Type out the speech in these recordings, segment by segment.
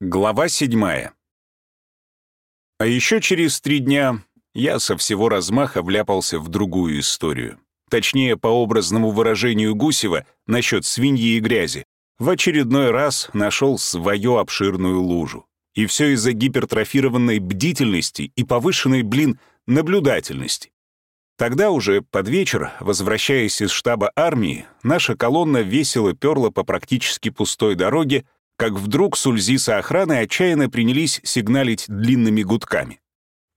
Глава седьмая. А еще через три дня я со всего размаха вляпался в другую историю. Точнее, по образному выражению Гусева насчет свиньи и грязи. В очередной раз нашел свою обширную лужу. И все из-за гипертрофированной бдительности и повышенной, блин, наблюдательности. Тогда уже под вечер, возвращаясь из штаба армии, наша колонна весело перла по практически пустой дороге, как вдруг Сульзиса охраны отчаянно принялись сигналить длинными гудками.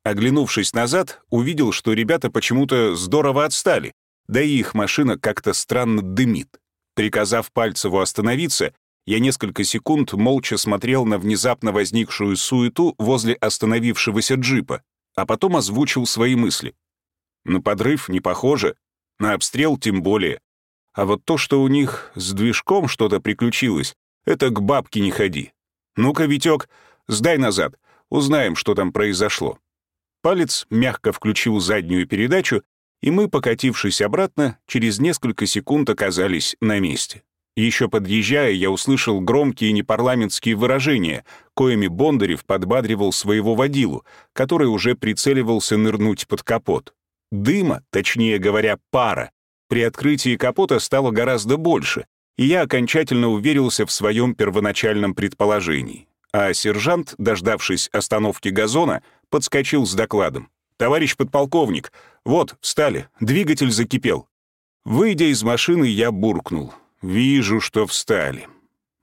Оглянувшись назад, увидел, что ребята почему-то здорово отстали, да и их машина как-то странно дымит. Приказав Пальцеву остановиться, я несколько секунд молча смотрел на внезапно возникшую суету возле остановившегося джипа, а потом озвучил свои мысли. На подрыв не похоже, на обстрел тем более. А вот то, что у них с движком что-то приключилось, это к бабке не ходи. Ну-ка, Витек, сдай назад, узнаем, что там произошло. Палец мягко включил заднюю передачу, и мы, покатившись обратно, через несколько секунд оказались на месте. Еще подъезжая, я услышал громкие непарламентские выражения, коими Бондарев подбадривал своего водилу, который уже прицеливался нырнуть под капот. Дыма, точнее говоря, пара, при открытии капота стало гораздо больше, и я окончательно уверился в своем первоначальном предположении. А сержант, дождавшись остановки газона, подскочил с докладом. «Товарищ подполковник, вот, встали, двигатель закипел». Выйдя из машины, я буркнул. «Вижу, что встали».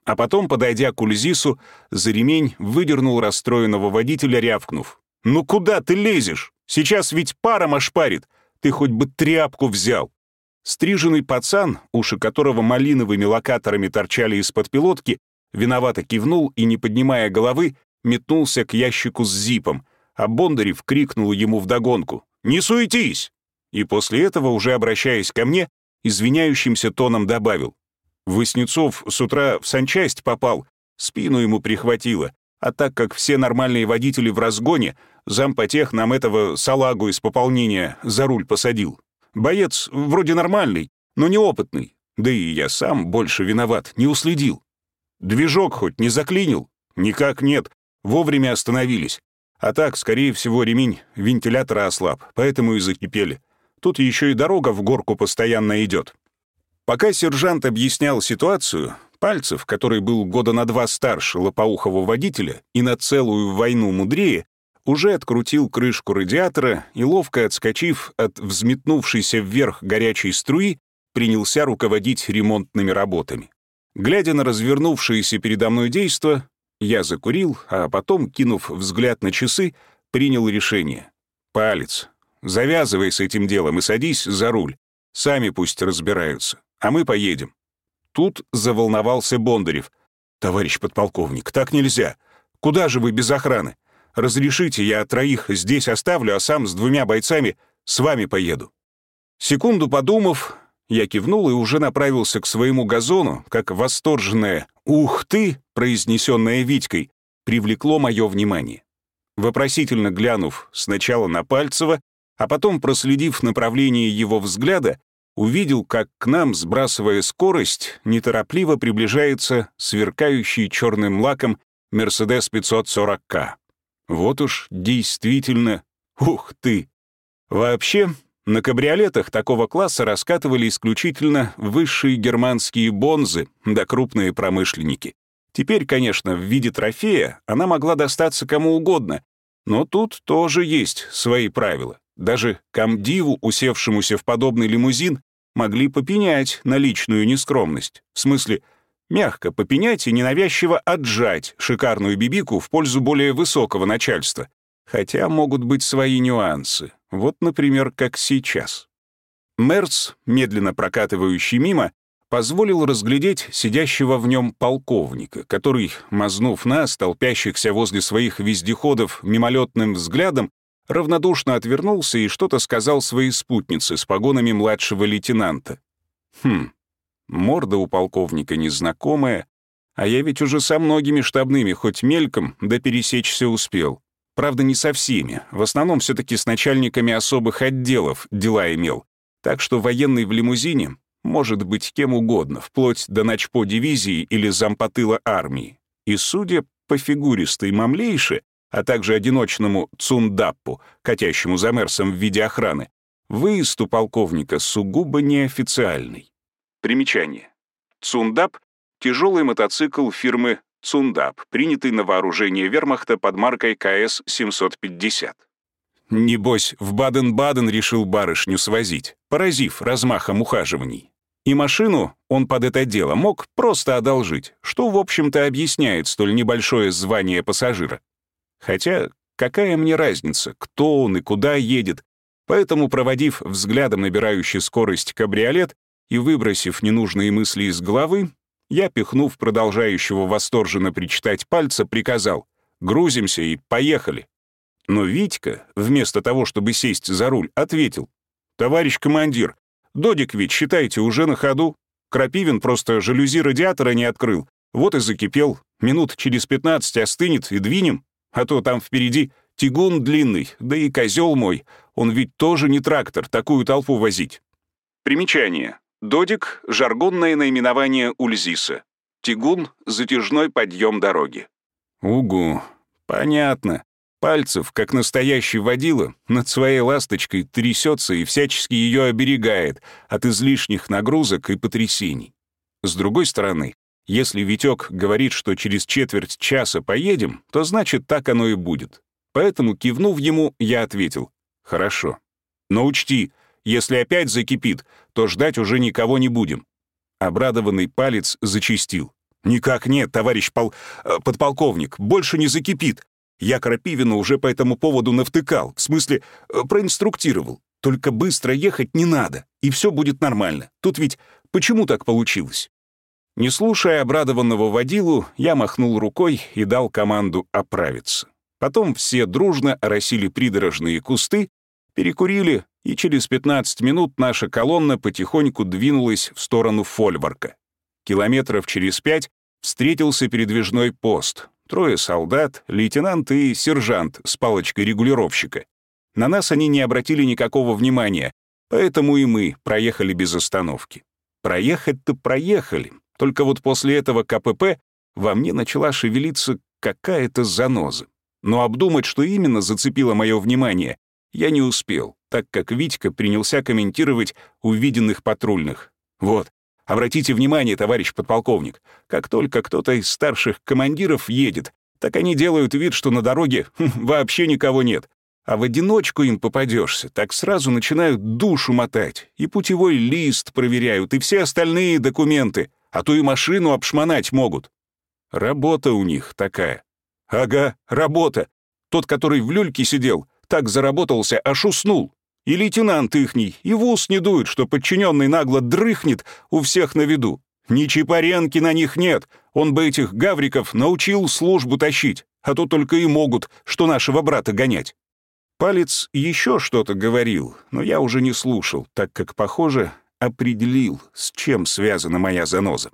А потом, подойдя к Ульзису, за ремень выдернул расстроенного водителя, рявкнув. «Ну куда ты лезешь? Сейчас ведь паром ошпарит. Ты хоть бы тряпку взял». Стриженный пацан, уши которого малиновыми локаторами торчали из-под пилотки, виновато кивнул и, не поднимая головы, метнулся к ящику с зипом, а Бондарев крикнул ему вдогонку «Не суетись!» И после этого, уже обращаясь ко мне, извиняющимся тоном добавил «Воснецов с утра в санчасть попал, спину ему прихватило, а так как все нормальные водители в разгоне, зампотех нам этого салагу из пополнения за руль посадил. Боец вроде нормальный, но неопытный. Да и я сам больше виноват, не уследил. Движок хоть не заклинил? Никак нет. Вовремя остановились. А так, скорее всего, ремень вентилятора ослаб, поэтому и закипели. Тут еще и дорога в горку постоянно идет. Пока сержант объяснял ситуацию, Пальцев, который был года на два старше лопоухого водителя и на целую войну мудрее, уже открутил крышку радиатора и, ловко отскочив от взметнувшейся вверх горячей струи, принялся руководить ремонтными работами. Глядя на развернувшееся передо мной действо, я закурил, а потом, кинув взгляд на часы, принял решение. «Палец, завязывай с этим делом и садись за руль. Сами пусть разбираются, а мы поедем». Тут заволновался Бондарев. «Товарищ подполковник, так нельзя. Куда же вы без охраны? Разрешите, я троих здесь оставлю, а сам с двумя бойцами с вами поеду». Секунду подумав, я кивнул и уже направился к своему газону, как восторженное «Ух ты!», произнесенное Витькой, привлекло мое внимание. Вопросительно глянув сначала на Пальцева, а потом проследив направление его взгляда, увидел, как к нам, сбрасывая скорость, неторопливо приближается сверкающий черным лаком Mercedes 540К. Вот уж действительно, ух ты! Вообще, на кабриолетах такого класса раскатывали исключительно высшие германские бонзы да крупные промышленники. Теперь, конечно, в виде трофея она могла достаться кому угодно, но тут тоже есть свои правила. Даже комдиву, усевшемуся в подобный лимузин, могли попенять на личную нескромность. В смысле, Мягко попенять и ненавязчиво отжать шикарную бибику в пользу более высокого начальства. Хотя могут быть свои нюансы. Вот, например, как сейчас. Мерц, медленно прокатывающий мимо, позволил разглядеть сидящего в нем полковника, который, мазнув нас, толпящихся возле своих вездеходов мимолетным взглядом, равнодушно отвернулся и что-то сказал своей спутнице с погонами младшего лейтенанта. Хм, Морда у полковника незнакомая, а я ведь уже со многими штабными, хоть мельком, да пересечься успел. Правда, не со всеми. В основном все таки с начальниками особых отделов дела имел. Так что военный в лимузине может быть кем угодно, вплоть до начпо дивизии или зампотыла армии. И судя по фигуристой мамлейше, а также одиночному цундаппу, катящему за Мерсом в виде охраны, выезд у полковника сугубо неофициальный. Примечание. Цундап — тяжелый мотоцикл фирмы Цундап, принятый на вооружение вермахта под маркой КС-750. Небось, в Баден-Баден решил барышню свозить, поразив размахом ухаживаний. И машину он под это дело мог просто одолжить, что, в общем-то, объясняет столь небольшое звание пассажира. Хотя, какая мне разница, кто он и куда едет, поэтому, проводив взглядом набирающий скорость кабриолет и выбросив ненужные мысли из головы, я, пихнув продолжающего восторженно причитать пальца, приказал «Грузимся и поехали». Но Витька, вместо того, чтобы сесть за руль, ответил «Товарищ командир, Додик ведь, считайте, уже на ходу. Крапивин просто жалюзи радиатора не открыл. Вот и закипел. Минут через пятнадцать остынет и двинем. А то там впереди тягун длинный, да и козел мой. Он ведь тоже не трактор, такую толпу возить». Примечание. Додик — жаргонное наименование Ульзиса. Тягун — затяжной подъем дороги. Угу, понятно. Пальцев, как настоящий водила, над своей ласточкой трясется и всячески ее оберегает от излишних нагрузок и потрясений. С другой стороны, если Витек говорит, что через четверть часа поедем, то значит, так оно и будет. Поэтому, кивнув ему, я ответил, «Хорошо. Но учти, если опять закипит, то ждать уже никого не будем». Обрадованный палец зачистил. «Никак нет, товарищ пол... Э, подполковник, больше не закипит. Я Крапивину уже по этому поводу навтыкал, в смысле, э, проинструктировал. Только быстро ехать не надо, и все будет нормально. Тут ведь почему так получилось?» Не слушая обрадованного водилу, я махнул рукой и дал команду оправиться. Потом все дружно оросили придорожные кусты, перекурили и через 15 минут наша колонна потихоньку двинулась в сторону Фольварка. Километров через пять встретился передвижной пост. Трое солдат, лейтенант и сержант с палочкой регулировщика. На нас они не обратили никакого внимания, поэтому и мы проехали без остановки. Проехать-то проехали, только вот после этого КПП во мне начала шевелиться какая-то заноза. Но обдумать, что именно зацепило мое внимание, я не успел, так как Витька принялся комментировать увиденных патрульных. «Вот, обратите внимание, товарищ подполковник, как только кто-то из старших командиров едет, так они делают вид, что на дороге хм, вообще никого нет. А в одиночку им попадешься, так сразу начинают душу мотать, и путевой лист проверяют, и все остальные документы, а то и машину обшмонать могут. Работа у них такая. Ага, работа. Тот, который в люльке сидел, так заработался, аж уснул. И лейтенант ихний, и в ус не дует, что подчиненный нагло дрыхнет у всех на виду. Ни Чапаренки на них нет, он бы этих гавриков научил службу тащить, а то только и могут, что нашего брата гонять. Палец еще что-то говорил, но я уже не слушал, так как, похоже, определил, с чем связана моя заноза.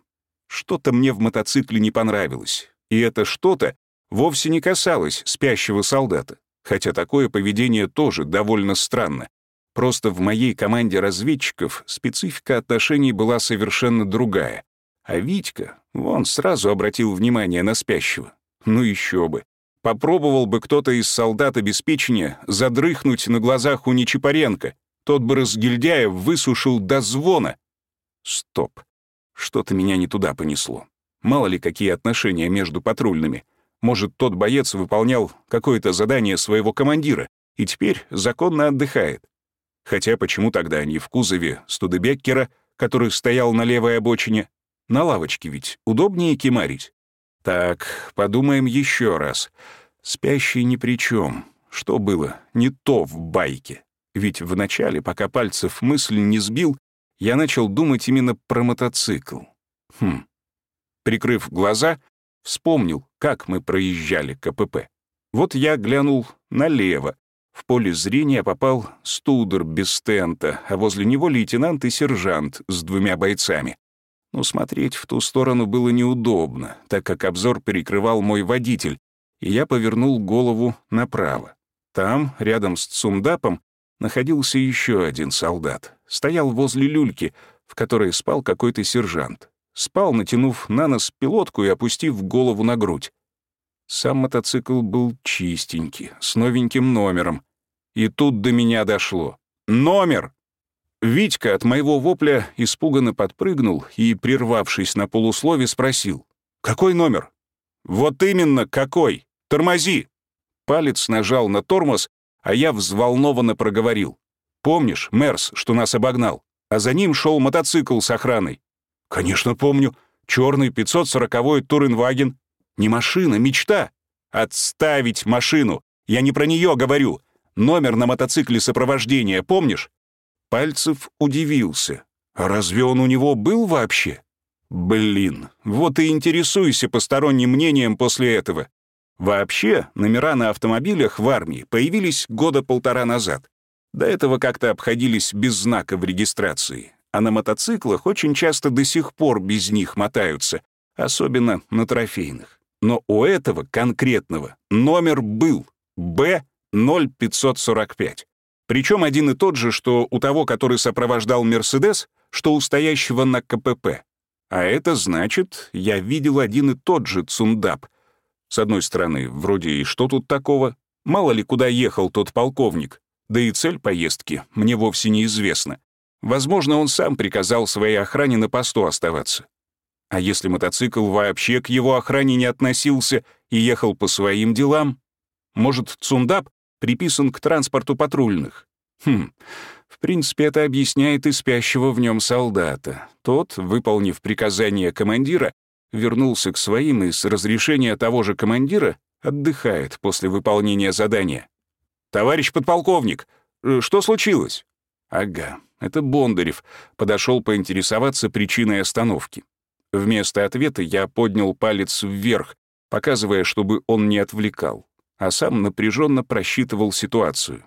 Что-то мне в мотоцикле не понравилось, и это что-то вовсе не касалось спящего солдата. Хотя такое поведение тоже довольно странно. Просто в моей команде разведчиков специфика отношений была совершенно другая. А Витька, вон, сразу обратил внимание на спящего. Ну еще бы. Попробовал бы кто-то из солдат обеспечения задрыхнуть на глазах у Нечипаренко. Тот бы разгильдяев высушил до звона. Стоп. Что-то меня не туда понесло. Мало ли какие отношения между патрульными. Может, тот боец выполнял какое-то задание своего командира и теперь законно отдыхает. Хотя почему тогда они в кузове Студебеккера, который стоял на левой обочине? На лавочке ведь удобнее кемарить. Так, подумаем еще раз. Спящий ни при чем. Что было не то в байке? Ведь вначале, пока пальцев мысль не сбил, я начал думать именно про мотоцикл. Хм. Прикрыв глаза, Вспомнил, как мы проезжали КПП. Вот я глянул налево. В поле зрения попал студер без тента, а возле него лейтенант и сержант с двумя бойцами. Но смотреть в ту сторону было неудобно, так как обзор перекрывал мой водитель, и я повернул голову направо. Там, рядом с Цундапом, находился еще один солдат. Стоял возле люльки, в которой спал какой-то сержант. Спал, натянув на нос пилотку и опустив голову на грудь. Сам мотоцикл был чистенький, с новеньким номером. И тут до меня дошло. Номер! Витька от моего вопля испуганно подпрыгнул и, прервавшись на полуслове, спросил. «Какой номер?» «Вот именно, какой! Тормози!» Палец нажал на тормоз, а я взволнованно проговорил. «Помнишь, Мерс, что нас обогнал? А за ним шел мотоцикл с охраной». «Конечно помню. Черный 540-й Туренваген. Не машина, мечта. Отставить машину. Я не про нее говорю. Номер на мотоцикле сопровождения, помнишь?» Пальцев удивился. «А разве он у него был вообще?» «Блин, вот и интересуйся посторонним мнением после этого. Вообще, номера на автомобилях в армии появились года полтора назад. До этого как-то обходились без знака в регистрации. А на мотоциклах очень часто до сих пор без них мотаются, особенно на трофейных. Но у этого конкретного номер был Б-0545. Причем один и тот же, что у того, который сопровождал «Мерседес», что у стоящего на КПП. А это значит, я видел один и тот же цундап, с одной стороны, вроде и что тут такого? Мало ли куда ехал тот полковник. Да и цель поездки мне вовсе неизвестна. Возможно, он сам приказал своей охране на посту оставаться. А если мотоцикл вообще к его охране не относился и ехал по своим делам? Может, Цундап приписан к транспорту патрульных? Хм, в принципе, это объясняет и спящего в нем солдата. Тот, выполнив приказание командира, вернулся к своим и с разрешения того же командира отдыхает после выполнения задания. «Товарищ подполковник, э, что случилось?» «Ага, это Бондарев», подошел поинтересоваться причиной остановки. Вместо ответа я поднял палец вверх, показывая, чтобы он не отвлекал, а сам напряженно просчитывал ситуацию.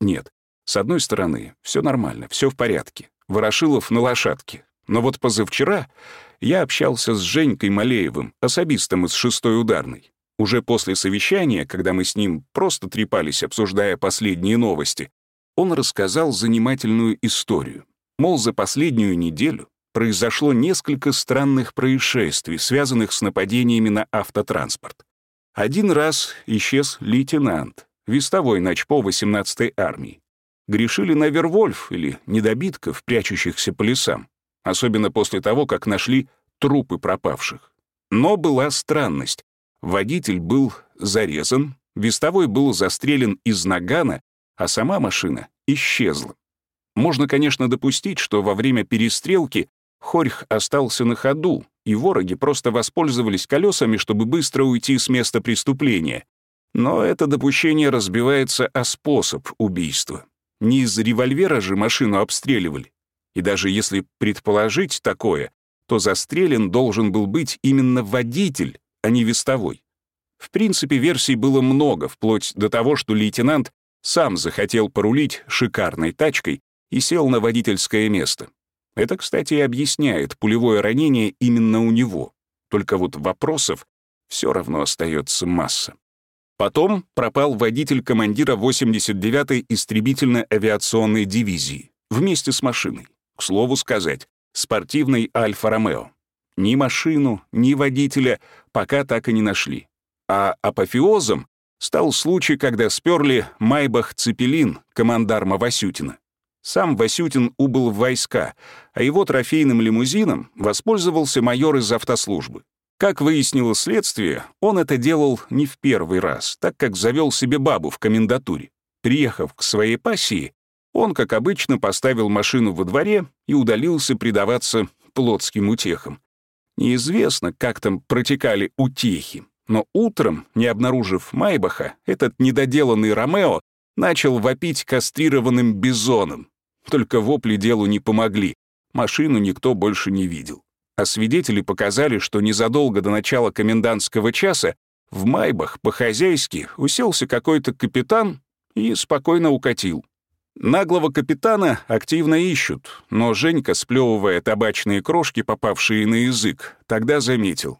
Нет, с одной стороны, все нормально, все в порядке. Ворошилов на лошадке. Но вот позавчера я общался с Женькой Малеевым, особистом из шестой ударной. Уже после совещания, когда мы с ним просто трепались, обсуждая последние новости, он рассказал занимательную историю. Мол, за последнюю неделю произошло несколько странных происшествий, связанных с нападениями на автотранспорт. Один раз исчез лейтенант, вестовой начпо 18-й армии. Грешили на Вервольф или недобитков, прячущихся по лесам особенно после того, как нашли трупы пропавших. Но была странность. Водитель был зарезан, вестовой был застрелен из нагана, а сама машина исчезла. Можно, конечно, допустить, что во время перестрелки Хорьх остался на ходу, и вороги просто воспользовались колесами, чтобы быстро уйти с места преступления. Но это допущение разбивается о способ убийства. Не из револьвера же машину обстреливали. И даже если предположить такое, то застрелен должен был быть именно водитель, а не вестовой. В принципе, версий было много, вплоть до того, что лейтенант сам захотел порулить шикарной тачкой и сел на водительское место. Это, кстати, и объясняет пулевое ранение именно у него. Только вот вопросов все равно остается масса. Потом пропал водитель командира 89-й истребительно-авиационной дивизии вместе с машиной. К слову сказать, спортивный Альфа-Ромео. Ни машину, ни водителя пока так и не нашли. А апофеозом стал случай, когда сперли Майбах Цепелин, командарма Васютина. Сам Васютин убыл в войска, а его трофейным лимузином воспользовался майор из автослужбы. Как выяснило следствие, он это делал не в первый раз, так как завел себе бабу в комендатуре. Приехав к своей пассии, он, как обычно, поставил машину во дворе и удалился предаваться плотским утехам. Неизвестно, как там протекали утехи, но утром, не обнаружив Майбаха, этот недоделанный Ромео начал вопить кастрированным бизоном. Только вопли делу не помогли, машину никто больше не видел. А свидетели показали, что незадолго до начала комендантского часа в Майбах по-хозяйски уселся какой-то капитан и спокойно укатил. Наглого капитана активно ищут, но Женька, сплевывая табачные крошки, попавшие на язык, тогда заметил.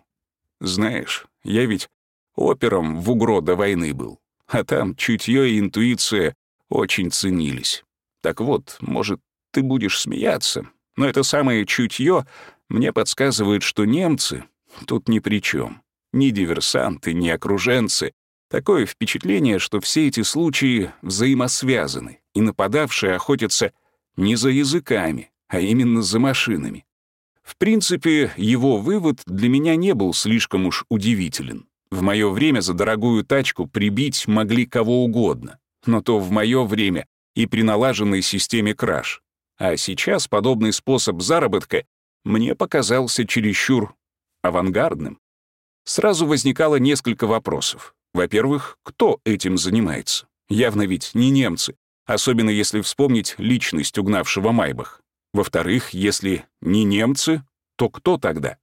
«Знаешь, я ведь опером в угро до войны был, а там чутье и интуиция очень ценились. Так вот, может, ты будешь смеяться, но это самое чутье мне подсказывает, что немцы тут ни при чем. Ни диверсанты, ни окруженцы. Такое впечатление, что все эти случаи взаимосвязаны, и нападавшие охотятся не за языками, а именно за машинами. В принципе, его вывод для меня не был слишком уж удивителен. В мое время за дорогую тачку прибить могли кого угодно, но то в мое время и при налаженной системе краж. А сейчас подобный способ заработка мне показался чересчур авангардным. Сразу возникало несколько вопросов. Во-первых, кто этим занимается? Явно ведь не немцы, особенно если вспомнить личность угнавшего Майбах. Во-вторых, если не немцы, то кто тогда?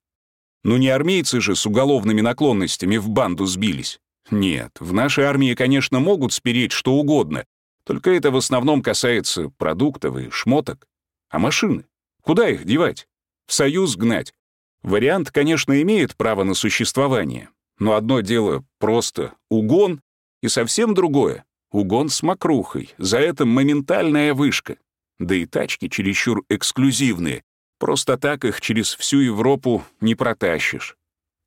Ну не армейцы же с уголовными наклонностями в банду сбились. Нет, в нашей армии, конечно, могут спереть что угодно, только это в основном касается продуктов и шмоток. А машины? Куда их девать? В союз гнать? Вариант, конечно, имеет право на существование, но одно дело просто угон, и совсем другое — угон с мокрухой, за это моментальная вышка. Да и тачки чересчур эксклюзивные. Просто так их через всю Европу не протащишь.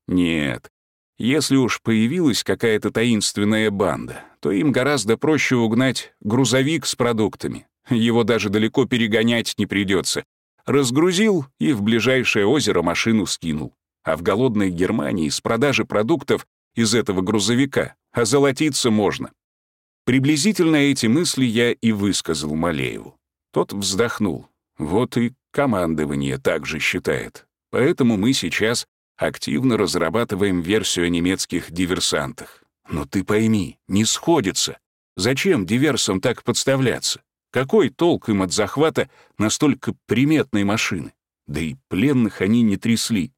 Нет, если уж появилась какая-то таинственная банда, то им гораздо проще угнать грузовик с продуктами. Его даже далеко перегонять не придется. Разгрузил и в ближайшее озеро машину скинул. А в голодной Германии с продажи продуктов из этого грузовика озолотиться можно. Приблизительно эти мысли я и высказал Малееву. Тот вздохнул. Вот и командование также считает. Поэтому мы сейчас активно разрабатываем версию о немецких диверсантах. Но ты пойми, не сходится. Зачем диверсам так подставляться? Какой толк им от захвата настолько приметной машины? Да и пленных они не трясли.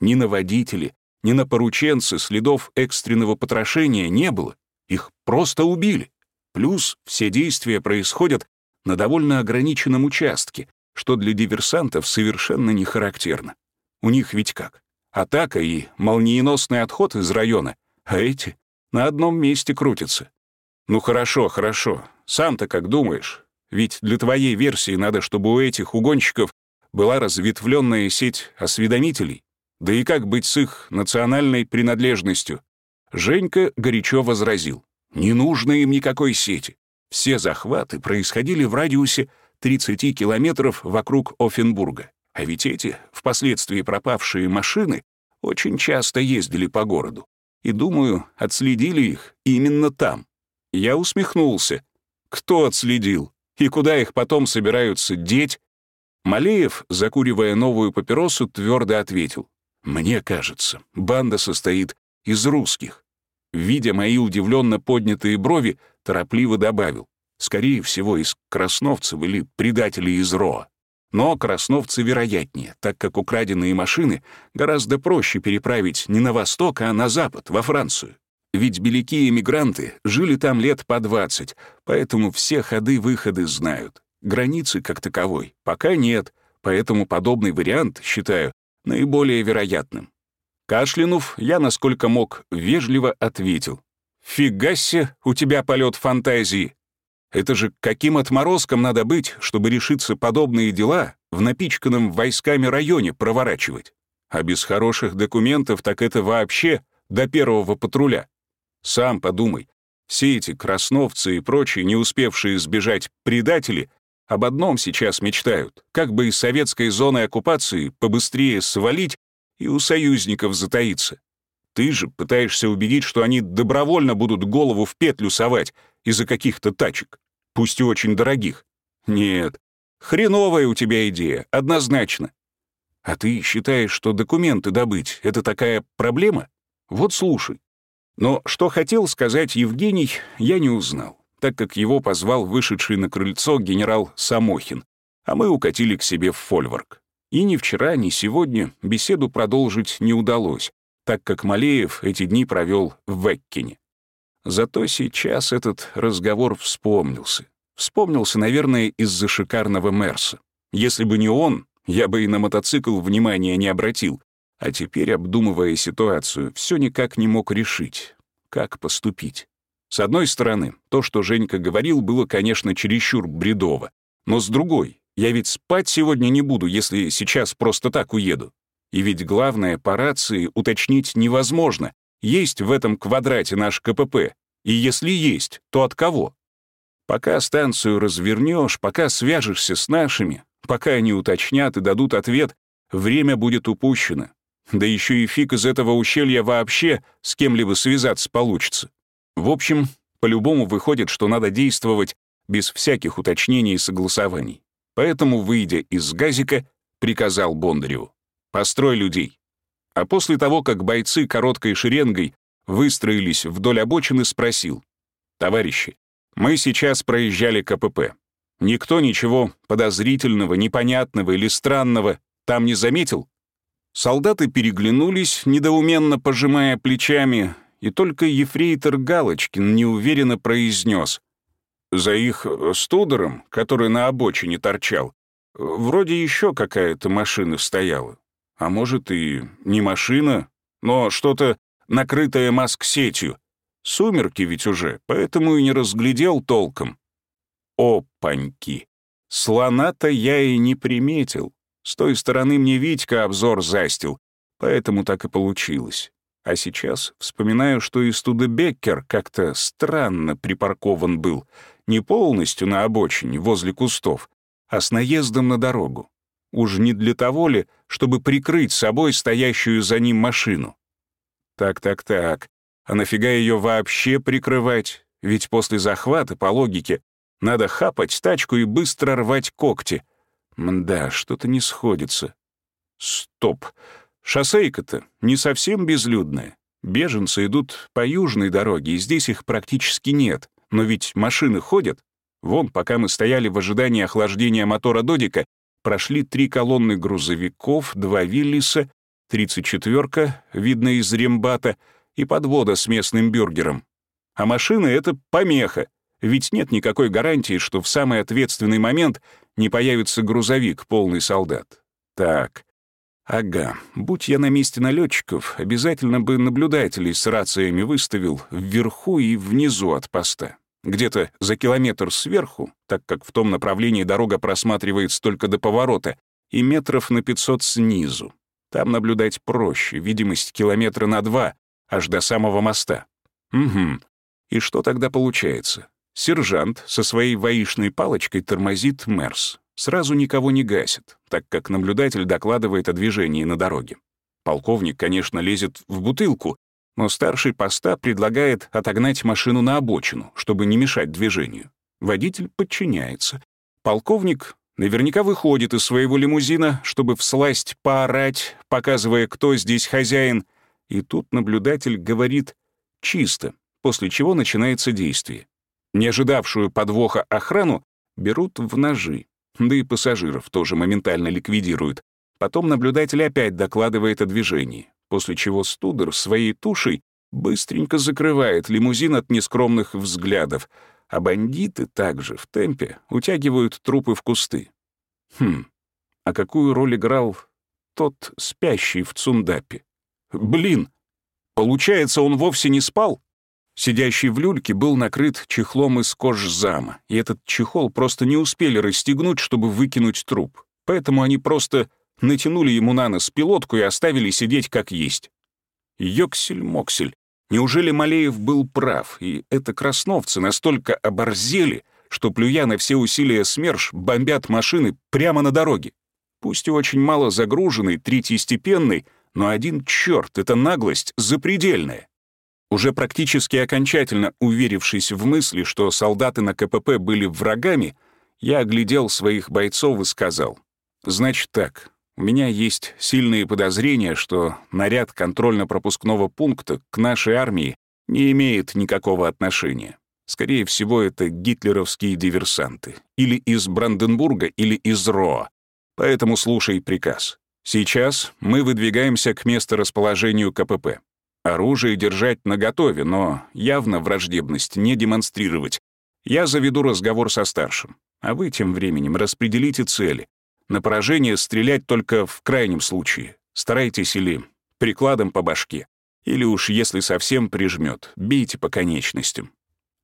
Ни на водителе, ни на порученце следов экстренного потрошения не было. Их просто убили. Плюс все действия происходят на довольно ограниченном участке, что для диверсантов совершенно не характерно. У них ведь как? Атака и молниеносный отход из района, а эти на одном месте крутятся. Ну хорошо, хорошо. Сам-то как думаешь? Ведь для твоей версии надо, чтобы у этих угонщиков была разветвленная сеть осведомителей. Да и как быть с их национальной принадлежностью? Женька горячо возразил. Не нужно им никакой сети. Все захваты происходили в радиусе 30 километров вокруг Офенбурга. А ведь эти, впоследствии пропавшие машины, очень часто ездили по городу. И, думаю, отследили их именно там. Я усмехнулся. Кто отследил? И куда их потом собираются деть? Малеев, закуривая новую папиросу, твердо ответил. «Мне кажется, банда состоит из русских. Видя мои удивленно поднятые брови, торопливо добавил. Скорее всего, из красновцев или предателей из РОА. Но красновцы вероятнее, так как украденные машины гораздо проще переправить не на восток, а на запад, во Францию. Ведь беляки-эмигранты жили там лет по 20, поэтому все ходы-выходы знают. Границы как таковой пока нет, поэтому подобный вариант, считаю, наиболее вероятным. Кашлянув, я, насколько мог, вежливо ответил. «Фига у тебя полет фантазии!» Это же каким отморозком надо быть, чтобы решиться подобные дела в напичканном войсками районе проворачивать? А без хороших документов так это вообще до первого патруля. Сам подумай, все эти красновцы и прочие, не успевшие сбежать предатели, об одном сейчас мечтают, как бы из советской зоны оккупации побыстрее свалить и у союзников затаиться. Ты же пытаешься убедить, что они добровольно будут голову в петлю совать из-за каких-то тачек, пусть и очень дорогих. Нет, хреновая у тебя идея, однозначно. А ты считаешь, что документы добыть — это такая проблема? Вот слушай. Но что хотел сказать Евгений, я не узнал, так как его позвал вышедший на крыльцо генерал Самохин, а мы укатили к себе в фольворк. И ни вчера, ни сегодня беседу продолжить не удалось, так как Малеев эти дни провел в Веккине. Зато сейчас этот разговор вспомнился. Вспомнился, наверное, из-за шикарного Мерса. Если бы не он, я бы и на мотоцикл внимания не обратил. А теперь, обдумывая ситуацию, все никак не мог решить, как поступить. С одной стороны, то, что Женька говорил, было, конечно, чересчур бредово. Но с другой, я ведь спать сегодня не буду, если сейчас просто так уеду. И ведь главное, по рации уточнить невозможно, есть в этом квадрате наш КПП, и если есть, то от кого? Пока станцию развернешь, пока свяжешься с нашими, пока они уточнят и дадут ответ, время будет упущено. Да еще и фиг из этого ущелья вообще с кем-либо связаться получится. В общем, по-любому выходит, что надо действовать без всяких уточнений и согласований. Поэтому, выйдя из газика, приказал Бондареву. «Построй людей». А после того, как бойцы короткой шеренгой выстроились вдоль обочины, спросил. «Товарищи, мы сейчас проезжали КПП. Никто ничего подозрительного, непонятного или странного там не заметил?» Солдаты переглянулись, недоуменно пожимая плечами, и только ефрейтор Галочкин неуверенно произнес. За их студером, который на обочине торчал, вроде еще какая-то машина стояла. А может, и не машина, но что-то накрытое маск-сетью. Сумерки ведь уже, поэтому и не разглядел толком. Опаньки! Слона-то я и не приметил. С той стороны мне Витька обзор застил, поэтому так и получилось. А сейчас вспоминаю, что и Студебеккер как-то странно припаркован был, не полностью на обочине, возле кустов, а с наездом на дорогу. Уж не для того ли, чтобы прикрыть собой стоящую за ним машину? Так-так-так, а нафига ее вообще прикрывать? Ведь после захвата, по логике, надо хапать тачку и быстро рвать когти — Мда, что-то не сходится. Стоп. Шоссейка-то не совсем безлюдная. Беженцы идут по южной дороге, и здесь их практически нет. Но ведь машины ходят. Вон, пока мы стояли в ожидании охлаждения мотора Додика, прошли три колонны грузовиков, два Виллиса, 34-ка, видно из рембата, и подвода с местным бюргером. А машины — это помеха, ведь нет никакой гарантии, что в самый ответственный момент не появится грузовик, полный солдат. Так, ага, будь я на месте налетчиков, обязательно бы наблюдателей с рациями выставил вверху и внизу от поста. Где-то за километр сверху, так как в том направлении дорога просматривается только до поворота, и метров на 500 снизу. Там наблюдать проще, видимость километра на два, аж до самого моста. Угу. И что тогда получается? Сержант со своей воишной палочкой тормозит Мерс. Сразу никого не гасит, так как наблюдатель докладывает о движении на дороге. Полковник, конечно, лезет в бутылку, но старший поста предлагает отогнать машину на обочину, чтобы не мешать движению. Водитель подчиняется. Полковник наверняка выходит из своего лимузина, чтобы всласть поорать, показывая, кто здесь хозяин, и тут наблюдатель говорит «чисто», после чего начинается действие. Не ожидавшую подвоха охрану берут в ножи, да и пассажиров тоже моментально ликвидируют. Потом наблюдатель опять докладывает о движении, после чего Студер своей тушей быстренько закрывает лимузин от нескромных взглядов, а бандиты также в темпе утягивают трупы в кусты. Хм, а какую роль играл тот спящий в Цундапе? Блин, получается, он вовсе не спал? Сидящий в люльке был накрыт чехлом из кожзама, и этот чехол просто не успели расстегнуть, чтобы выкинуть труп. Поэтому они просто натянули ему на нос пилотку и оставили сидеть как есть. Йоксель-моксель. Неужели Малеев был прав, и это красновцы настолько оборзели, что, плюя на все усилия СМЕРШ, бомбят машины прямо на дороге? Пусть и очень мало загруженный, третьестепенный, но один черт, это наглость запредельная. Уже практически окончательно уверившись в мысли, что солдаты на КПП были врагами, я оглядел своих бойцов и сказал, «Значит так, у меня есть сильные подозрения, что наряд контрольно-пропускного пункта к нашей армии не имеет никакого отношения. Скорее всего, это гитлеровские диверсанты. Или из Бранденбурга, или из Роа. Поэтому слушай приказ. Сейчас мы выдвигаемся к месторасположению КПП. Оружие держать наготове, но явно враждебность не демонстрировать. Я заведу разговор со старшим, а вы тем временем распределите цели. На поражение стрелять только в крайнем случае. Старайтесь или прикладом по башке, или уж если совсем прижмет, бейте по конечностям.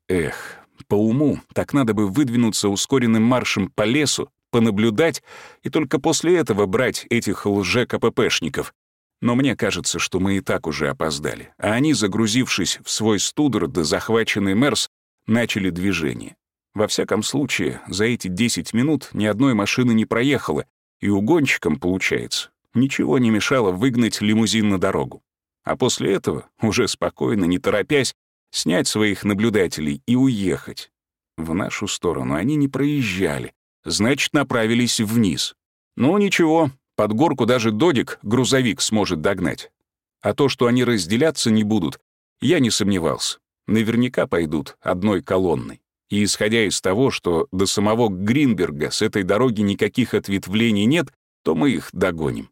Эх, по уму так надо бы выдвинуться ускоренным маршем по лесу, понаблюдать и только после этого брать этих лже-КППшников. Но мне кажется, что мы и так уже опоздали, а они, загрузившись в свой студер да захваченный Мерс, начали движение. Во всяком случае, за эти 10 минут ни одной машины не проехало, и угонщикам, получается, ничего не мешало выгнать лимузин на дорогу. А после этого, уже спокойно, не торопясь, снять своих наблюдателей и уехать. В нашу сторону они не проезжали, значит, направились вниз. Ну, ничего, под горку даже Додик грузовик сможет догнать. А то, что они разделяться не будут, я не сомневался. Наверняка пойдут одной колонной. И исходя из того, что до самого Гринберга с этой дороги никаких ответвлений нет, то мы их догоним.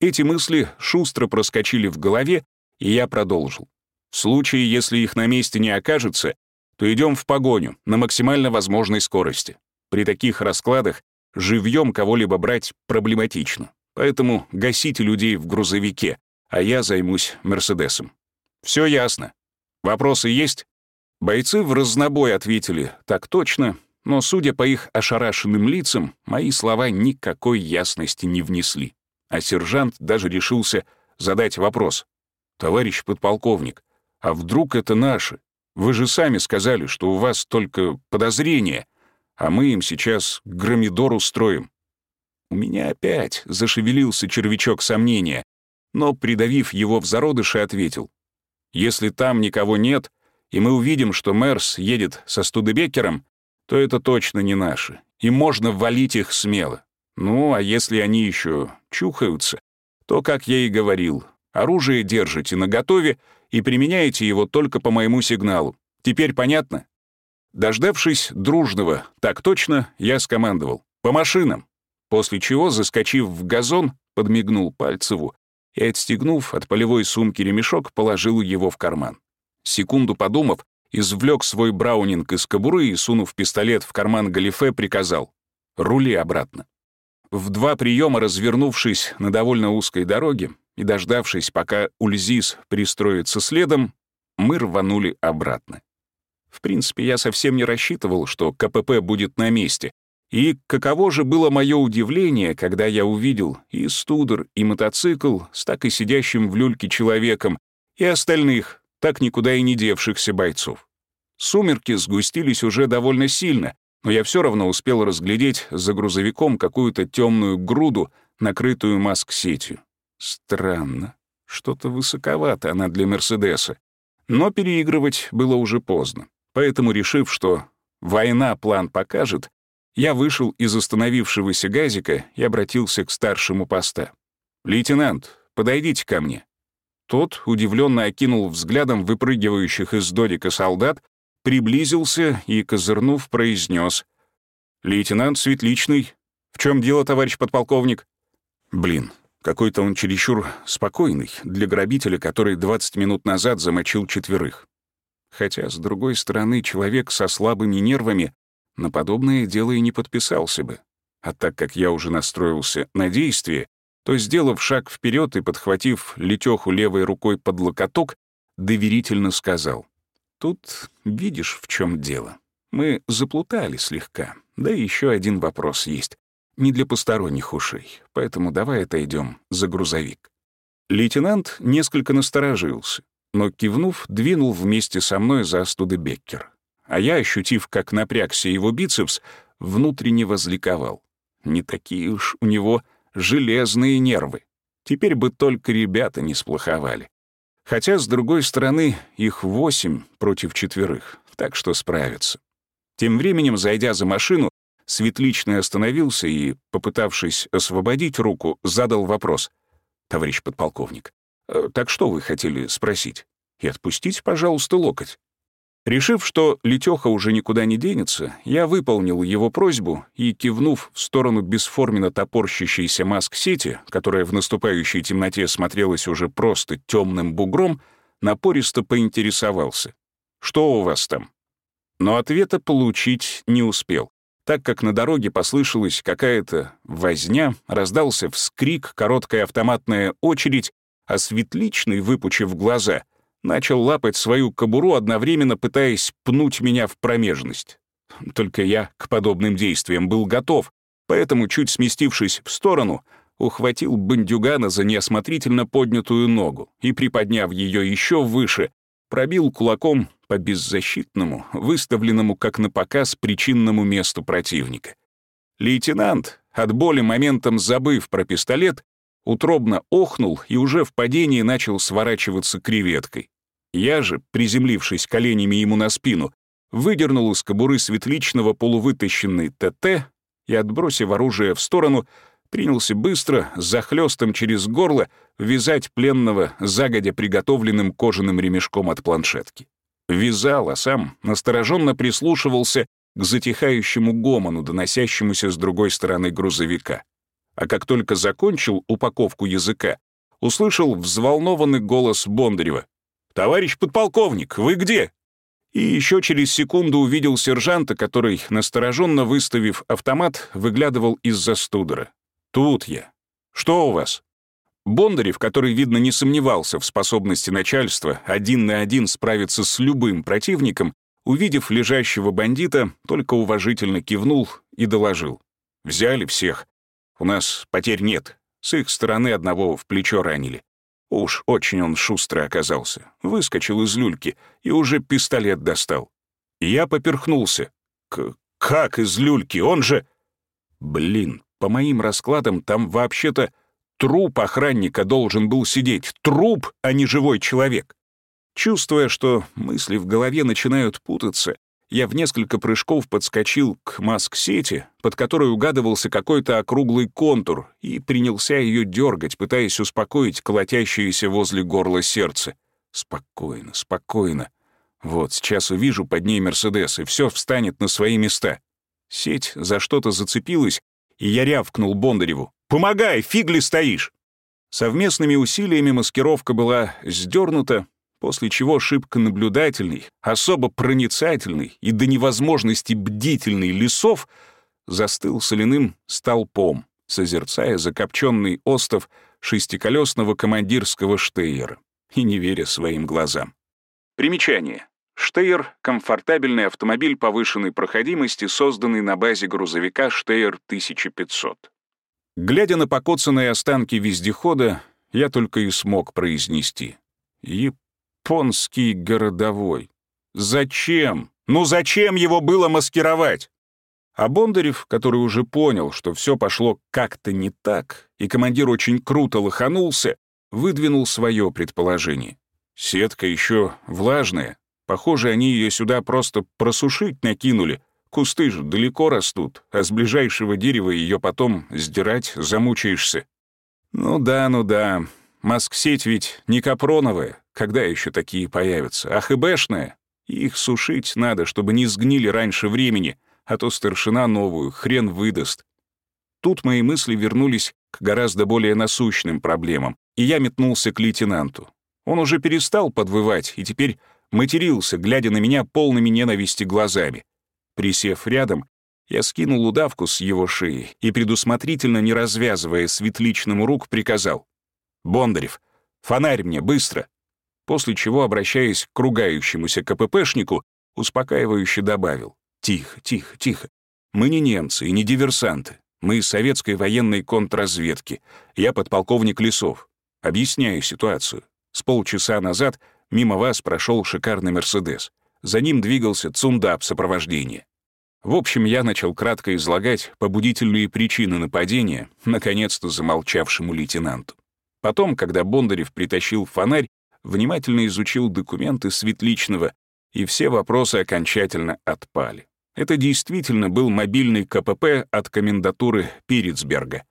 Эти мысли шустро проскочили в голове, и я продолжил. В случае, если их на месте не окажется, то идем в погоню на максимально возможной скорости. При таких раскладах живьем кого-либо брать проблематично. Поэтому гасите людей в грузовике, а я займусь Мерседесом. Все ясно. Вопросы есть? Бойцы в разнобой ответили «так точно», но, судя по их ошарашенным лицам, мои слова никакой ясности не внесли. А сержант даже решился задать вопрос. «Товарищ подполковник, а вдруг это наши? Вы же сами сказали, что у вас только подозрения а мы им сейчас громидор устроим. У меня опять зашевелился червячок сомнения, но, придавив его в зародыше, ответил. Если там никого нет, и мы увидим, что Мерс едет со Студебекером, то это точно не наши, и можно валить их смело. Ну, а если они еще чухаются, то, как я и говорил, оружие держите наготове и применяете его только по моему сигналу. Теперь понятно? Дождавшись дружного, так точно, я скомандовал «по машинам», после чего, заскочив в газон, подмигнул Пальцеву и, отстегнув от полевой сумки ремешок, положил его в карман. Секунду подумав, извлек свой браунинг из кобуры и, сунув пистолет в карман галифе, приказал «рули обратно». В два приема развернувшись на довольно узкой дороге и дождавшись, пока Ульзис пристроится следом, мы рванули обратно. В принципе, я совсем не рассчитывал, что КПП будет на месте. И каково же было мое удивление, когда я увидел и студер, и мотоцикл с так и сидящим в люльке человеком, и остальных, так никуда и не девшихся бойцов. Сумерки сгустились уже довольно сильно, но я все равно успел разглядеть за грузовиком какую-то темную груду, накрытую маск-сетью. Странно. Что-то высоковато она для Мерседеса. Но переигрывать было уже поздно. Поэтому, решив, что война план покажет, я вышел из остановившегося газика и обратился к старшему поста. «Лейтенант, подойдите ко мне». Тот удивленно окинул взглядом выпрыгивающих из додика солдат, приблизился и, козырнув, произнес: «Лейтенант Светличный, в чем дело, товарищ подполковник?» «Блин, какой-то он чересчур спокойный для грабителя, который 20 минут назад замочил четверых. Хотя, с другой стороны, человек со слабыми нервами на подобное дело и не подписался бы. А так как я уже настроился на действие, то, сделав шаг вперед и подхватив летеху левой рукой под локоток, доверительно сказал. «Тут видишь, в чем дело. Мы заплутали слегка. Да и еще один вопрос есть. Не для посторонних ушей, поэтому давай отойдем за грузовик». Лейтенант несколько насторожился, но, кивнув, двинул вместе со мной за Студебеккер. А я, ощутив, как напрягся его бицепс, внутренне возликовал. Не такие уж у него железные нервы. Теперь бы только ребята не сплоховали. Хотя, с другой стороны, их восемь против четверых, так что справятся. Тем временем, зайдя за машину, Светличный остановился и, попытавшись освободить руку, задал вопрос. «Товарищ подполковник, Э, «Так что вы хотели спросить? И отпустите, пожалуйста, локоть». Решив, что Летёха уже никуда не денется, я выполнил его просьбу и, кивнув в сторону бесформенно топорщащейся маск-сети, которая в наступающей темноте смотрелась уже просто темным бугром, напористо поинтересовался. «Что у вас там?» Но ответа получить не успел, так как на дороге послышалась какая-то возня, раздался вскрик, короткая автоматная очередь, а Светличный, выпучив глаза, начал лапать свою кобуру, одновременно пытаясь пнуть меня в промежность. Только я к подобным действиям был готов, поэтому, чуть сместившись в сторону, ухватил бандюгана за неосмотрительно поднятую ногу и, приподняв ее еще выше, пробил кулаком по беззащитному, выставленному как на показ причинному месту противника. Лейтенант, от боли моментом забыв про пистолет, утробно охнул и уже в падении начал сворачиваться креветкой. Я же, приземлившись коленями ему на спину, выдернул из кобуры светличного полувытащенный ТТ и, отбросив оружие в сторону, принялся быстро, захлёстом через горло, вязать пленного загодя приготовленным кожаным ремешком от планшетки. Вязал, а сам настороженно прислушивался к затихающему гомону, доносящемуся с другой стороны грузовика. А как только закончил упаковку языка, услышал взволнованный голос Бондарева. «Товарищ подполковник, вы где?» И еще через секунду увидел сержанта, который, настороженно выставив автомат, выглядывал из-за студера. «Тут я. Что у вас?» Бондарев, который, видно, не сомневался в способности начальства один на один справиться с любым противником, увидев лежащего бандита, только уважительно кивнул и доложил. «Взяли всех. У нас потерь нет. С их стороны одного в плечо ранили. Уж очень он шустрый оказался. Выскочил из люльки и уже пистолет достал. Я поперхнулся. К «Как из люльки? Он же...» «Блин, по моим раскладам там вообще-то труп охранника должен был сидеть. Труп, а не живой человек». Чувствуя, что мысли в голове начинают путаться, я в несколько прыжков подскочил к маск-сети, под которой угадывался какой-то округлый контур, и принялся ее дергать, пытаясь успокоить колотящееся возле горла сердце. Спокойно, спокойно. Вот, сейчас увижу под ней Мерседес, и все встанет на свои места. Сеть за что-то зацепилась, и я рявкнул Бондареву. «Помогай, фигли стоишь!» Совместными усилиями маскировка была сдернута, после чего шибко наблюдательный, особо проницательный и до невозможности бдительный лесов застыл соляным столпом, созерцая закопченный остов шестиколесного командирского штейера и не веря своим глазам. Примечание. Штейер — комфортабельный автомобиль повышенной проходимости, созданный на базе грузовика Штейер 1500. Глядя на покоцанные останки вездехода, я только и смог произнести. Японский городовой. Зачем? Ну зачем его было маскировать? А Бондарев, который уже понял, что все пошло как-то не так, и командир очень круто лоханулся, выдвинул свое предположение. Сетка еще влажная. Похоже, они ее сюда просто просушить накинули. Кусты же далеко растут, а с ближайшего дерева ее потом сдирать замучаешься. Ну да, ну да. Маск-сеть ведь не капроновая, когда еще такие появятся? А ХБшная? Их сушить надо, чтобы не сгнили раньше времени, а то старшина новую хрен выдаст. Тут мои мысли вернулись к гораздо более насущным проблемам, и я метнулся к лейтенанту. Он уже перестал подвывать и теперь матерился, глядя на меня полными ненависти глазами. Присев рядом, я скинул удавку с его шеи и, предусмотрительно не развязывая светличному рук, приказал. «Бондарев, фонарь мне, быстро!» После чего, обращаясь к ругающемуся КППшнику, успокаивающе добавил. «Тихо, тихо, тихо. Мы не немцы и не диверсанты. Мы из советской военной контрразведки. Я подполковник Лесов. Объясняю ситуацию. С полчаса назад мимо вас прошел шикарный «Мерседес». За ним двигался цундап сопровождения. В общем, я начал кратко излагать побудительные причины нападения наконец-то замолчавшему лейтенанту. Потом, когда Бондарев притащил фонарь, внимательно изучил документы Светличного, и все вопросы окончательно отпали. Это действительно был мобильный КПП от комендатуры Пирицберга.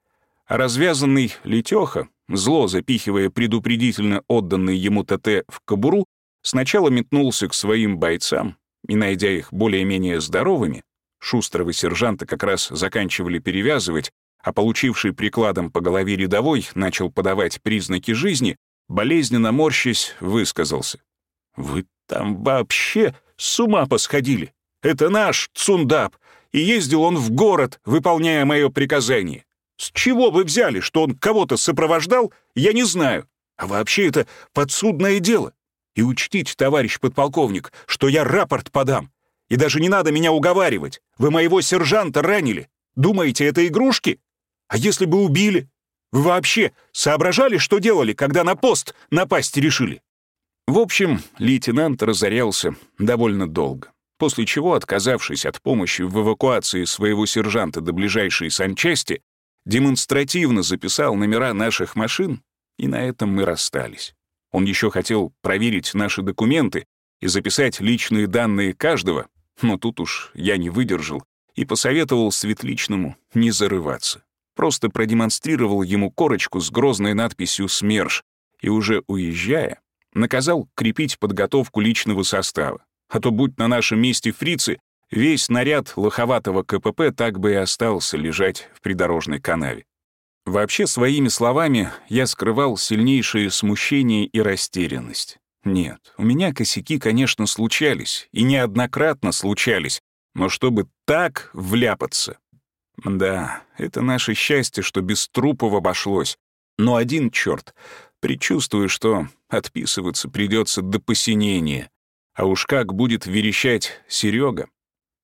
А развязанный Летёха, зло запихивая предупредительно отданный ему ТТ в кобуру, сначала метнулся к своим бойцам и, найдя их более-менее здоровыми, шустрого сержанта как раз заканчивали перевязывать, а получивший прикладом по голове рядовой начал подавать признаки жизни, болезненно морщись, высказался. «Вы там вообще с ума посходили! Это наш Цундап, и ездил он в город, выполняя мое приказание. С чего вы взяли, что он кого-то сопровождал, я не знаю. А вообще это подсудное дело. И учтите, товарищ подполковник, что я рапорт подам. И даже не надо меня уговаривать. Вы моего сержанта ранили. Думаете, это игрушки? А если бы убили? Вы вообще соображали, что делали, когда на пост напасть решили?» В общем, лейтенант разорялся довольно долго, после чего, отказавшись от помощи в эвакуации своего сержанта до ближайшей санчасти, демонстративно записал номера наших машин, и на этом мы расстались. Он еще хотел проверить наши документы и записать личные данные каждого, но тут уж я не выдержал и посоветовал Светличному не зарываться. Просто продемонстрировал ему корочку с грозной надписью «СМЕРШ» и уже уезжая, наказал крепить подготовку личного состава. А то, будь на нашем месте фрицы, весь наряд лоховатого КПП так бы и остался лежать в придорожной канаве. Вообще, своими словами, я скрывал сильнейшее смущение и растерянность. Нет, у меня косяки, конечно, случались, и неоднократно случались, но чтобы так вляпаться... Да, это наше счастье, что без трупов обошлось. Но один черт, предчувствую, что отписываться придется до посинения. А уж как будет верещать Серега.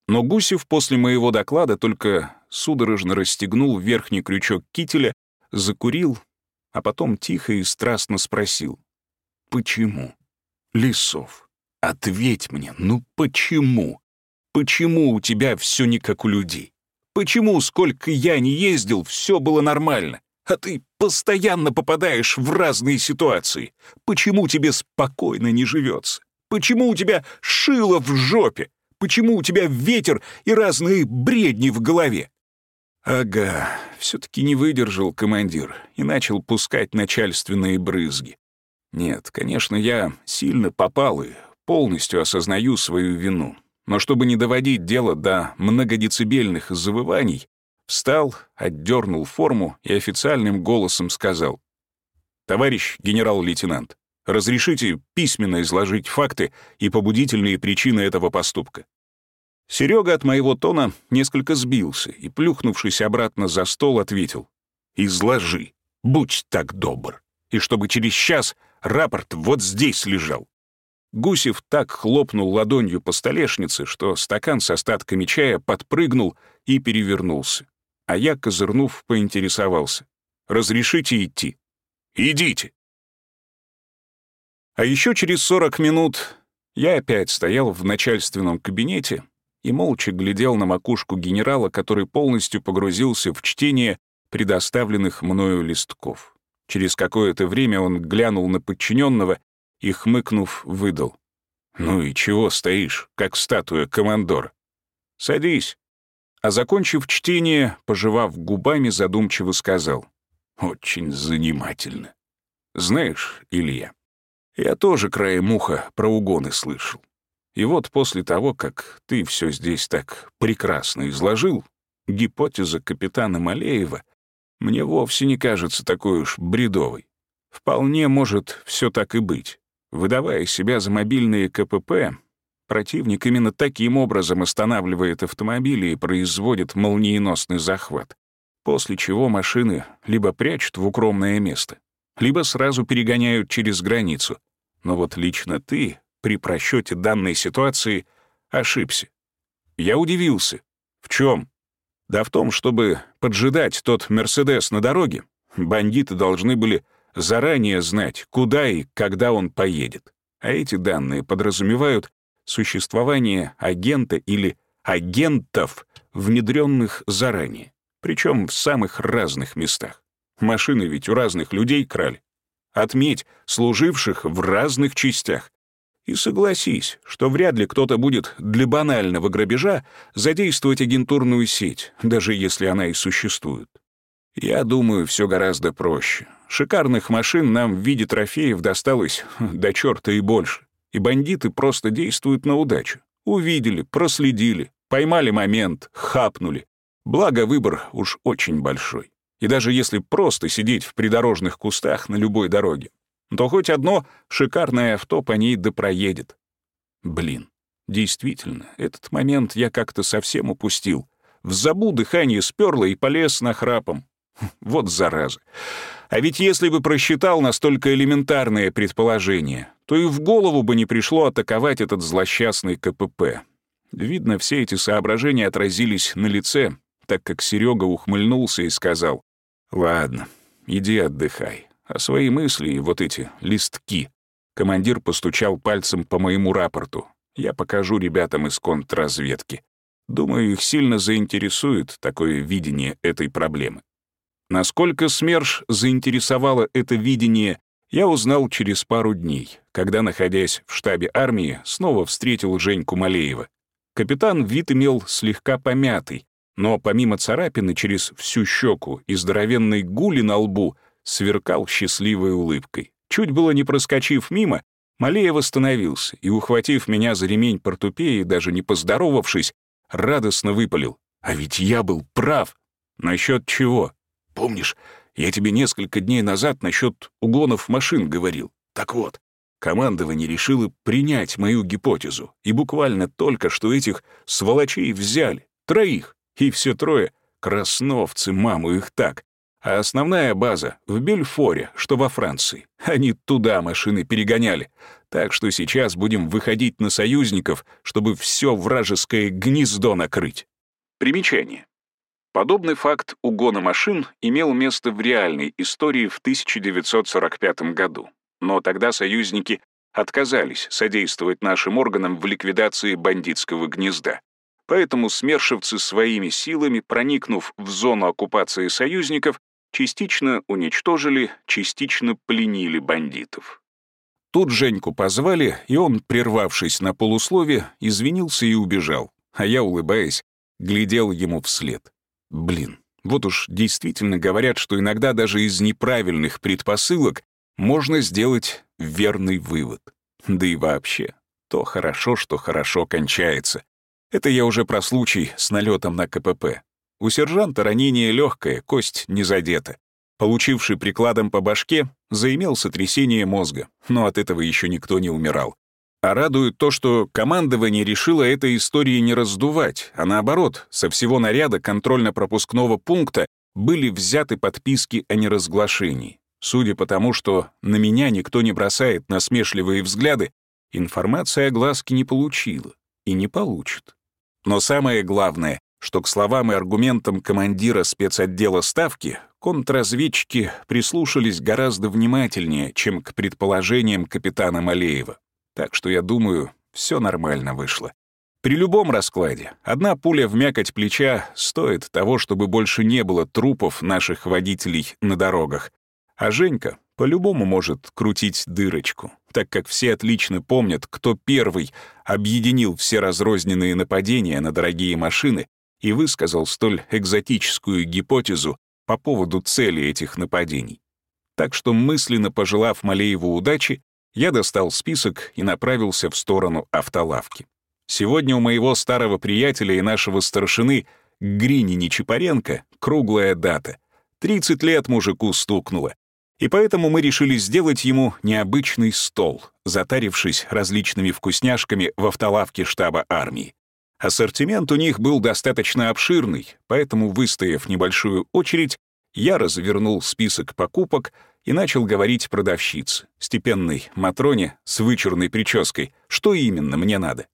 Но Гусев после моего доклада только судорожно расстегнул верхний крючок кителя, закурил, а потом тихо и страстно спросил. «Почему? Лисов, ответь мне, ну почему? Почему у тебя все не как у людей? Почему, сколько я не ездил, все было нормально? А ты постоянно попадаешь в разные ситуации. Почему тебе спокойно не живется? Почему у тебя шило в жопе? Почему у тебя ветер и разные бредни в голове? Ага, все-таки не выдержал командир и начал пускать начальственные брызги. Нет, конечно, я сильно попал и полностью осознаю свою вину. Но чтобы не доводить дело до многодецибельных завываний, Встал, отдернул форму и официальным голосом сказал. «Товарищ генерал-лейтенант, разрешите письменно изложить факты и побудительные причины этого поступка». Серега от моего тона несколько сбился и, плюхнувшись обратно за стол, ответил. «Изложи, будь так добр, и чтобы через час рапорт вот здесь лежал». Гусев так хлопнул ладонью по столешнице, что стакан с остатками чая подпрыгнул и перевернулся а я, козырнув, поинтересовался. «Разрешите идти?» «Идите!» А еще через 40 минут я опять стоял в начальственном кабинете и молча глядел на макушку генерала, который полностью погрузился в чтение предоставленных мною листков. Через какое-то время он глянул на подчиненного и, хмыкнув, выдал. «Ну и чего стоишь, как статуя командора? Садись, а закончив чтение, пожевав губами, задумчиво сказал. «Очень занимательно. Знаешь, Илья, я тоже краем уха про угоны слышал. И вот после того, как ты все здесь так прекрасно изложил, гипотеза капитана Малеева мне вовсе не кажется такой уж бредовой. Вполне может все так и быть. Выдавая себя за мобильные КПП, Противник именно таким образом останавливает автомобили и производит молниеносный захват, после чего машины либо прячут в укромное место, либо сразу перегоняют через границу. Но вот лично ты при просчете данной ситуации ошибся. Я удивился. В чем? Да в том, чтобы поджидать тот «Мерседес» на дороге, бандиты должны были заранее знать, куда и когда он поедет. А эти данные подразумевают существование агента или агентов, внедренных заранее, причем в самых разных местах. Машины ведь у разных людей крали. Отметь, служивших в разных частях. И согласись, что вряд ли кто-то будет для банального грабежа задействовать агентурную сеть, даже если она и существует. Я думаю, все гораздо проще. Шикарных машин нам в виде трофеев досталось до черта и больше и бандиты просто действуют на удачу. Увидели, проследили, поймали момент, хапнули. Благо, выбор уж очень большой. И даже если просто сидеть в придорожных кустах на любой дороге, то хоть одно шикарное авто по ней да проедет. Блин, действительно, этот момент я как-то совсем упустил. В забу дыхание сперло и полез на храпом. Вот зараза. А ведь если бы просчитал настолько элементарное предположение, то и в голову бы не пришло атаковать этот злосчастный КПП. Видно, все эти соображения отразились на лице, так как Серега ухмыльнулся и сказал, «Ладно, иди отдыхай. А свои мысли и вот эти листки. Командир постучал пальцем по моему рапорту. Я покажу ребятам из контрразведки. Думаю, их сильно заинтересует такое видение этой проблемы. Насколько СМЕРШ заинтересовало это видение, я узнал через пару дней, когда, находясь в штабе армии, снова встретил Женьку Малеева. Капитан вид имел слегка помятый, но помимо царапины через всю щеку и здоровенной гули на лбу сверкал счастливой улыбкой. Чуть было не проскочив мимо, Малеев остановился и, ухватив меня за ремень портупеи, даже не поздоровавшись, радостно выпалил. «А ведь я был прав!» «Насчет чего?» «Помнишь, я тебе несколько дней назад насчет угонов машин говорил? Так вот, командование решило принять мою гипотезу, и буквально только что этих сволочей взяли, троих, и все трое — красновцы, маму их так. А основная база в Бельфоре, что во Франции. Они туда машины перегоняли. Так что сейчас будем выходить на союзников, чтобы все вражеское гнездо накрыть. Примечание. Подобный факт угона машин имел место в реальной истории в 1945 году. Но тогда союзники отказались содействовать нашим органам в ликвидации бандитского гнезда. Поэтому смершевцы своими силами, проникнув в зону оккупации союзников, частично уничтожили, частично пленили бандитов. Тут Женьку позвали, и он, прервавшись на полуслове, извинился и убежал, а я, улыбаясь, глядел ему вслед. Блин, вот уж действительно говорят, что иногда даже из неправильных предпосылок можно сделать верный вывод. Да и вообще, то хорошо, что хорошо кончается. Это я уже про случай с налетом на КПП. У сержанта ранение легкое, кость не задета. Получивший прикладом по башке, заимел сотрясение мозга, но от этого еще никто не умирал. А радует то, что командование решило этой истории не раздувать, а наоборот, со всего наряда контрольно-пропускного пункта были взяты подписки о неразглашении. Судя по тому, что на меня никто не бросает насмешливые взгляды, информация о глазке не получила и не получит. Но самое главное, что к словам и аргументам командира спецотдела Ставки контрразведчики прислушались гораздо внимательнее, чем к предположениям капитана Малеева. Так что я думаю, все нормально вышло. При любом раскладе одна пуля в мякоть плеча стоит того, чтобы больше не было трупов наших водителей на дорогах. А Женька по-любому может крутить дырочку, так как все отлично помнят, кто первый объединил все разрозненные нападения на дорогие машины и высказал столь экзотическую гипотезу по поводу цели этих нападений. Так что, мысленно пожелав Малееву удачи, я достал список и направился в сторону автолавки. Сегодня у моего старого приятеля и нашего старшины Грини Нечипаренко круглая дата. 30 лет мужику стукнуло. И поэтому мы решили сделать ему необычный стол, затарившись различными вкусняшками в автолавке штаба армии. Ассортимент у них был достаточно обширный, поэтому, выстояв небольшую очередь, я развернул список покупок и начал говорить продавщице, степенной Матроне с вычурной прической, что именно мне надо.